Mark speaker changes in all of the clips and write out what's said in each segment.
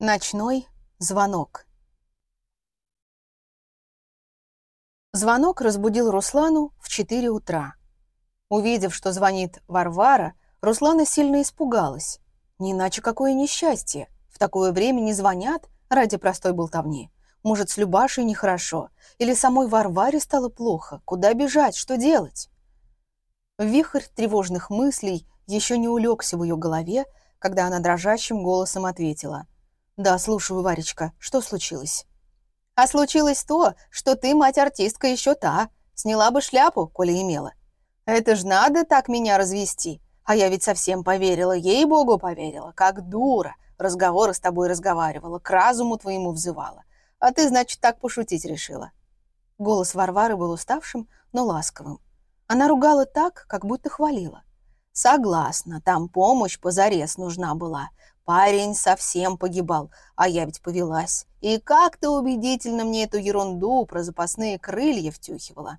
Speaker 1: Ночной звонок. Звонок разбудил Руслану в 4 утра. Увидев, что звонит Варвара, Руслана сильно испугалась. Не иначе какое несчастье. В такое время не звонят ради простой болтовни. Может, с Любашей нехорошо? Или самой Варваре стало плохо? Куда бежать? Что делать? Вихрь тревожных мыслей еще не улегся в ее голове, когда она дрожащим голосом ответила – «Да, слушаю, Варечка. Что случилось?» «А случилось то, что ты, мать-артистка, еще та. Сняла бы шляпу, коли имела. Это ж надо так меня развести. А я ведь совсем поверила, ей-богу поверила, как дура. Разговоры с тобой разговаривала, к разуму твоему взывала. А ты, значит, так пошутить решила». Голос Варвары был уставшим, но ласковым. Она ругала так, как будто хвалила. «Согласна, там помощь позарез нужна была. Парень совсем погибал, а я ведь повелась. И как ты убедительно мне эту ерунду про запасные крылья втюхивала.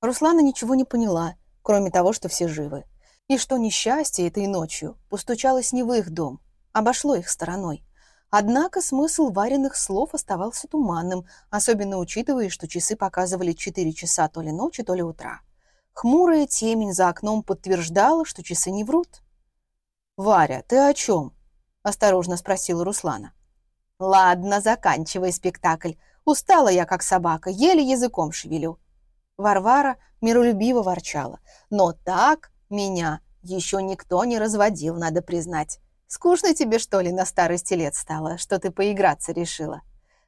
Speaker 1: Руслана ничего не поняла, кроме того, что все живы. И что несчастье этой ночью постучалось не в их дом, обошло их стороной. Однако смысл вареных слов оставался туманным, особенно учитывая, что часы показывали 4 часа то ли ночи, то ли утра. Хмурая темень за окном подтверждала, что часы не врут. «Варя, ты о чем?» – осторожно спросила Руслана. «Ладно, заканчивай спектакль. Устала я, как собака, еле языком шевелю». Варвара миролюбиво ворчала. «Но так меня еще никто не разводил, надо признать. Скучно тебе, что ли, на старости лет стало, что ты поиграться решила?»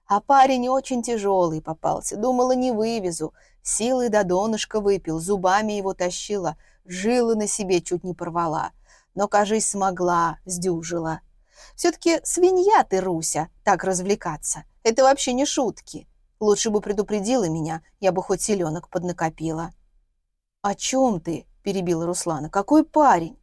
Speaker 1: А парень очень тяжелый попался, думала, не вывезу. Силой до донышка выпил, зубами его тащила, жилы на себе чуть не порвала но, кажись, смогла, сдюжила. Все-таки свинья ты, Руся, так развлекаться. Это вообще не шутки. Лучше бы предупредила меня, я бы хоть селенок поднакопила. «О чем ты?» – перебила Руслана. «Какой парень?»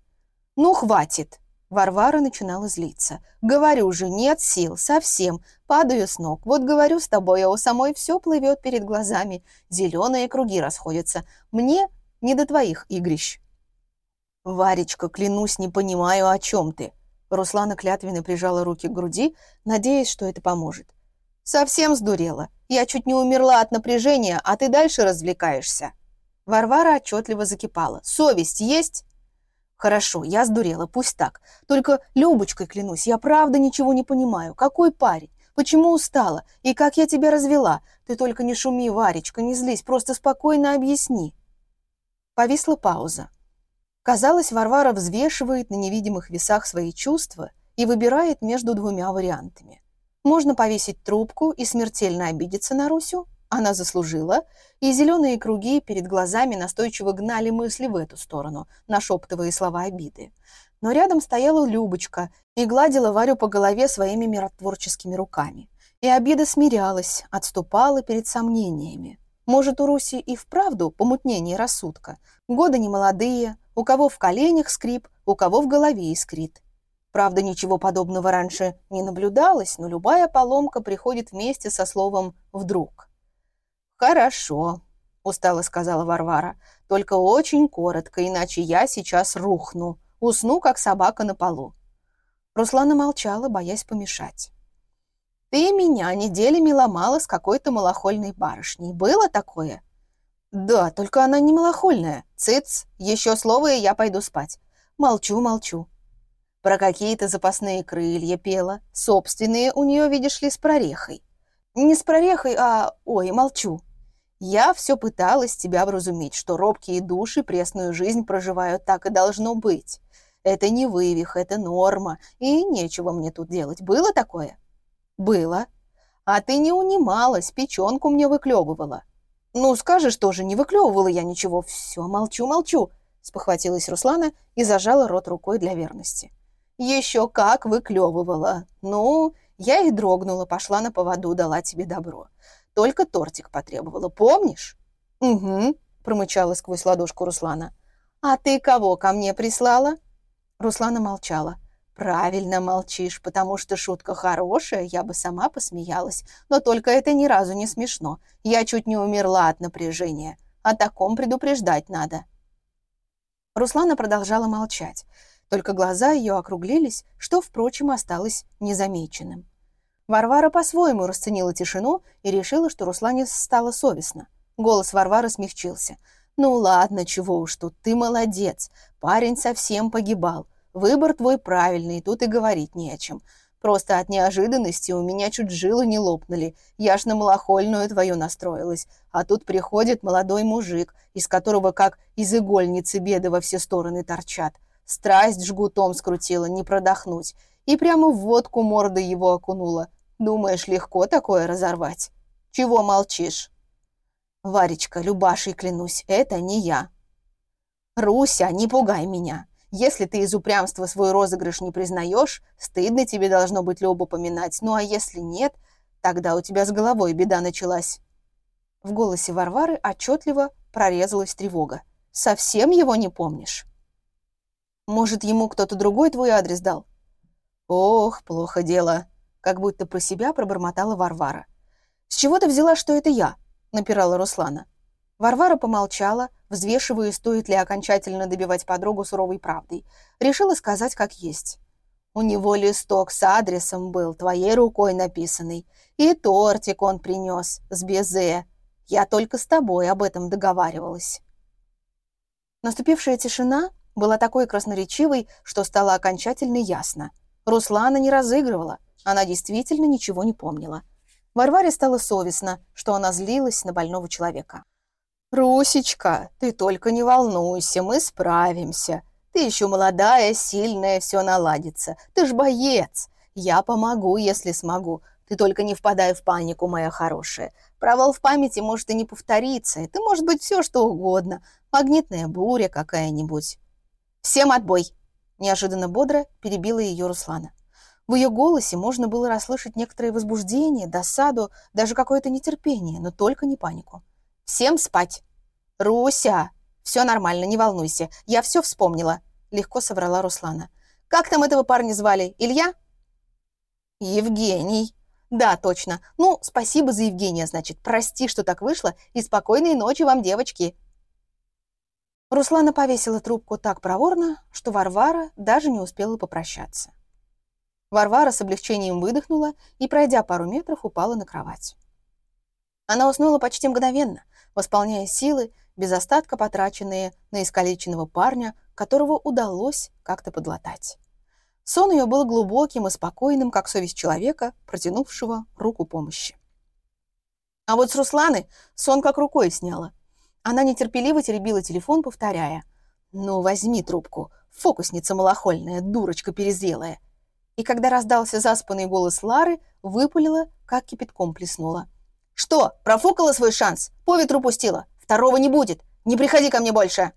Speaker 1: «Ну, хватит!» Варвара начинала злиться. «Говорю же, нет сил, совсем. Падаю с ног. Вот говорю с тобой, а у самой все плывет перед глазами. Зеленые круги расходятся. Мне не до твоих игрищ». «Варечка, клянусь, не понимаю, о чем ты». Руслана клятвенно прижала руки к груди, надеясь, что это поможет. «Совсем сдурела. Я чуть не умерла от напряжения, а ты дальше развлекаешься». Варвара отчетливо закипала. «Совесть есть?» «Хорошо, я сдурела, пусть так. Только, Любочкой клянусь, я правда ничего не понимаю. Какой парень? Почему устала? И как я тебя развела? Ты только не шуми, Варечка, не злись, просто спокойно объясни». Повисла пауза. Казалось, Варвара взвешивает на невидимых весах свои чувства и выбирает между двумя вариантами. Можно повесить трубку и смертельно обидеться на Русю, она заслужила, и зеленые круги перед глазами настойчиво гнали мысли в эту сторону, нашептывая слова обиды. Но рядом стояла Любочка и гладила Варю по голове своими миротворческими руками. И обида смирялась, отступала перед сомнениями. Может, у Руси и вправду помутнение рассудка. Годы немолодые, у кого в коленях скрип, у кого в голове искрит. Правда, ничего подобного раньше не наблюдалось, но любая поломка приходит вместе со словом «вдруг». «Хорошо», — устало сказала Варвара, — «только очень коротко, иначе я сейчас рухну, усну, как собака на полу». Руслана молчала, боясь помешать. «Ты меня неделями ломала с какой-то малохольной барышней. Было такое?» «Да, только она не малохольная. Цыц, еще слово, и я пойду спать. Молчу, молчу». Про какие-то запасные крылья пела. Собственные у нее, видишь ли, с прорехой. Не с прорехой, а... Ой, молчу. Я все пыталась тебя вразуметь, что робкие души пресную жизнь проживают так и должно быть. Это не вывих, это норма, и нечего мне тут делать. Было такое? Было. А ты не унималась, печенку мне выклевывала. «Ну, скажешь тоже, не выклевывала я ничего. Все, молчу, молчу», — спохватилась Руслана и зажала рот рукой для верности. «Еще как выклевывала. Ну, я и дрогнула, пошла на поводу, дала тебе добро. Только тортик потребовала, помнишь?» «Угу», — промычала сквозь ладошку Руслана. «А ты кого ко мне прислала?» Руслана молчала. «Правильно молчишь, потому что шутка хорошая, я бы сама посмеялась, но только это ни разу не смешно. Я чуть не умерла от напряжения. О таком предупреждать надо». Руслана продолжала молчать. Только глаза ее округлились, что, впрочем, осталось незамеченным. Варвара по-своему расценила тишину и решила, что Руслане стало совестно. Голос Варвары смягчился. «Ну ладно, чего уж тут, ты молодец. Парень совсем погибал. Выбор твой правильный, тут и говорить не о чем. Просто от неожиданности у меня чуть жилы не лопнули. Я ж на малохольную твою настроилась. А тут приходит молодой мужик, из которого как из игольницы беды во все стороны торчат. Страсть жгутом скрутила, не продохнуть. И прямо в водку мордой его окунула. Думаешь, легко такое разорвать? Чего молчишь? Варечка, Любашей клянусь, это не я. Руся, не пугай меня. Если ты из упрямства свой розыгрыш не признаешь, стыдно тебе должно быть Любу поминать. Ну а если нет, тогда у тебя с головой беда началась. В голосе Варвары отчетливо прорезалась тревога. Совсем его не помнишь? Может, ему кто-то другой твой адрес дал? Ох, плохо дело. Как будто про себя пробормотала Варвара. С чего ты взяла, что это я? Напирала Руслана. Варвара помолчала, взвешивая, стоит ли окончательно добивать подругу суровой правдой. Решила сказать, как есть. «У него листок с адресом был, твоей рукой написанный. И тортик он принес, с безе. Я только с тобой об этом договаривалась». Наступившая тишина была такой красноречивой, что стало окончательно ясно. Руслана не разыгрывала, она действительно ничего не помнила. Варваре стало совестно, что она злилась на больного человека. «Русечка, ты только не волнуйся, мы справимся. Ты еще молодая, сильная, все наладится. Ты ж боец. Я помогу, если смогу. Ты только не впадай в панику, моя хорошая. Провал в памяти может и не повториться. Это может быть все, что угодно. Магнитная буря какая-нибудь. Всем отбой!» Неожиданно бодро перебила ее Руслана. В ее голосе можно было расслышать некоторое возбуждение, досаду, даже какое-то нетерпение, но только не панику. Всем спать!» «Руся! Все нормально, не волнуйся. Я все вспомнила», — легко соврала Руслана. «Как там этого парня звали? Илья?» «Евгений». «Да, точно. Ну, спасибо за Евгения, значит. Прости, что так вышло, и спокойной ночи вам, девочки». Руслана повесила трубку так проворно, что Варвара даже не успела попрощаться. Варвара с облегчением выдохнула и, пройдя пару метров, упала на кровать. Она уснула почти мгновенно, восполняя силы, без остатка потраченные на искалеченного парня, которого удалось как-то подлатать. Сон ее был глубоким и спокойным, как совесть человека, протянувшего руку помощи. А вот с Русланы сон как рукой сняла. Она нетерпеливо теребила телефон, повторяя. «Ну, возьми трубку, фокусница малохольная, дурочка перезрелая». И когда раздался заспанный голос Лары, выпалила, как кипятком плеснула. «Что, профукала свой шанс? По ветру пустила? Второго не будет! Не приходи ко мне больше!»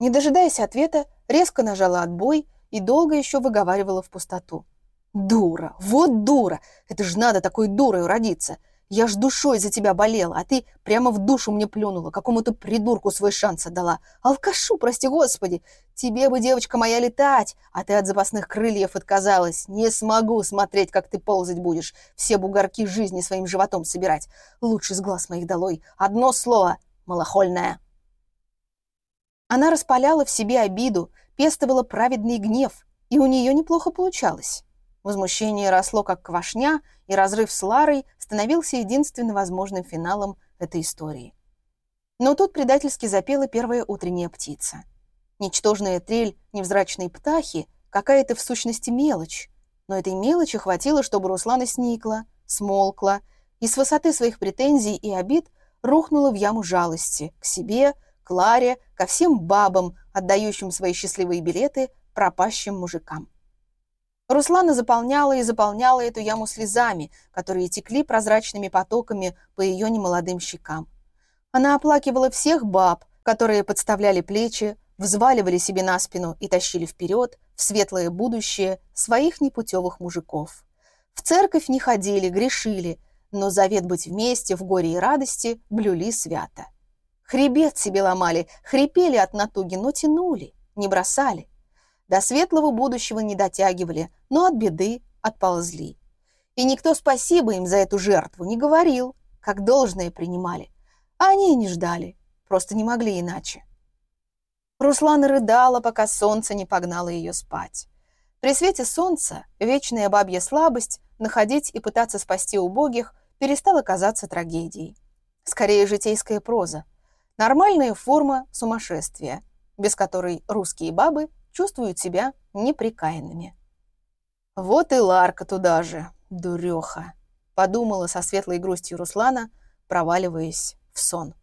Speaker 1: Не дожидаясь ответа, резко нажала отбой и долго еще выговаривала в пустоту. «Дура! Вот дура! Это ж надо такой дурой родиться! Я ж душой за тебя болела, а ты прямо в душу мне плюнула, какому-то придурку свой шанс отдала. Алкашу, прости господи! Тебе бы, девочка моя, летать, а ты от запасных крыльев отказалась. Не смогу смотреть, как ты ползать будешь, все бугорки жизни своим животом собирать. Лучше с глаз моих долой. Одно слово — малохольная. Она распаляла в себе обиду, пестовала праведный гнев, и у нее неплохо получалось. Возмущение росло как квашня, и разрыв с Ларой становился единственно возможным финалом этой истории. Но тут предательски запела первая утренняя птица. Ничтожная трель невзрачной птахи какая-то в сущности мелочь, но этой мелочи хватило, чтобы Руслана сникла, смолкла и с высоты своих претензий и обид рухнула в яму жалости к себе, к Ларе, ко всем бабам, отдающим свои счастливые билеты пропащим мужикам. Руслана заполняла и заполняла эту яму слезами, которые текли прозрачными потоками по ее немолодым щекам. Она оплакивала всех баб, которые подставляли плечи, взваливали себе на спину и тащили вперед, в светлое будущее, своих непутевых мужиков. В церковь не ходили, грешили, но завет быть вместе в горе и радости блюли свято. Хребет себе ломали, хрипели от натуги, но тянули, не бросали. До светлого будущего не дотягивали, но от беды отползли. И никто спасибо им за эту жертву не говорил, как должное принимали. А они и не ждали, просто не могли иначе. Руслана рыдала, пока солнце не погнало ее спать. При свете солнца вечная бабья слабость находить и пытаться спасти убогих перестала казаться трагедией. Скорее, житейская проза. Нормальная форма сумасшествия, без которой русские бабы чувствуют себя неприкаянными. «Вот и Ларка туда же, дуреха», — подумала со светлой грустью Руслана, проваливаясь в сон.